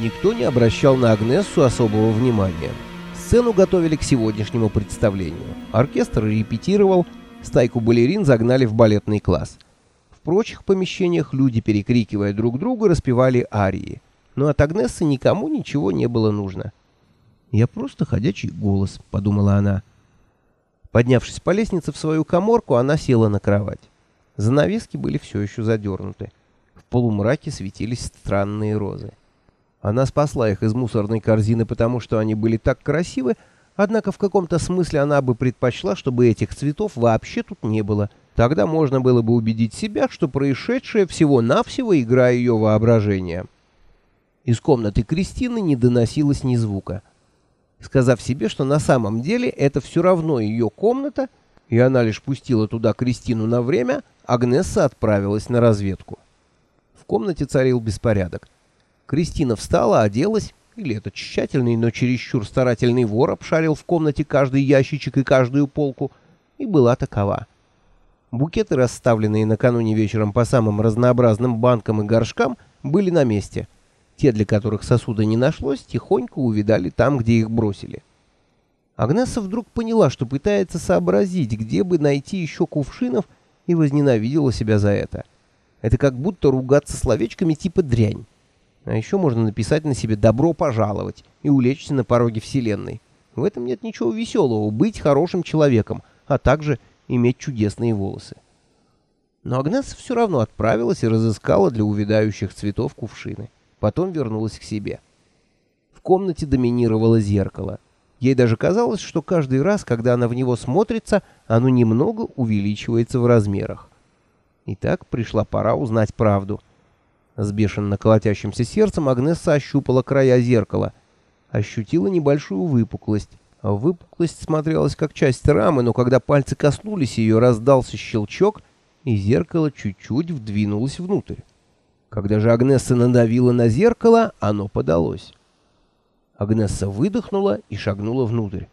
Никто не обращал на Агнессу особого внимания. Сцену готовили к сегодняшнему представлению. Оркестр репетировал, стайку балерин загнали в балетный класс. В прочих помещениях люди, перекрикивая друг друга, распевали арии. Но от Агнессы никому ничего не было нужно. «Я просто ходячий голос», — подумала она. Поднявшись по лестнице в свою коморку, она села на кровать. Занавески были все еще задернуты. В полумраке светились странные розы. Она спасла их из мусорной корзины, потому что они были так красивы, однако в каком-то смысле она бы предпочла, чтобы этих цветов вообще тут не было. Тогда можно было бы убедить себя, что происшедшее всего-навсего игра ее воображения. Из комнаты Кристины не доносилось ни звука. Сказав себе, что на самом деле это все равно ее комната, и она лишь пустила туда Кристину на время, Агнесса отправилась на разведку. В комнате царил беспорядок. Кристина встала, оделась, или этот тщательный, но чересчур старательный вор обшарил в комнате каждый ящичек и каждую полку, и была такова. Букеты, расставленные накануне вечером по самым разнообразным банкам и горшкам, были на месте. Те, для которых сосуда не нашлось, тихонько увидали там, где их бросили. Агнесса вдруг поняла, что пытается сообразить, где бы найти еще кувшинов, и возненавидела себя за это. Это как будто ругаться словечками типа «дрянь». А еще можно написать на себе «добро пожаловать» и улечься на пороге Вселенной. В этом нет ничего веселого — быть хорошим человеком, а также иметь чудесные волосы. Но Агнес все равно отправилась и разыскала для увядающих цветов кувшины. Потом вернулась к себе. В комнате доминировало зеркало. Ей даже казалось, что каждый раз, когда она в него смотрится, оно немного увеличивается в размерах. Итак, пришла пора узнать правду — с бешено колотящимся сердцем Агнесса ощупала края зеркала. Ощутила небольшую выпуклость. Выпуклость смотрелась как часть рамы, но когда пальцы коснулись ее, раздался щелчок, и зеркало чуть-чуть вдвинулось внутрь. Когда же Агнесса надавила на зеркало, оно подалось. Агнесса выдохнула и шагнула внутрь.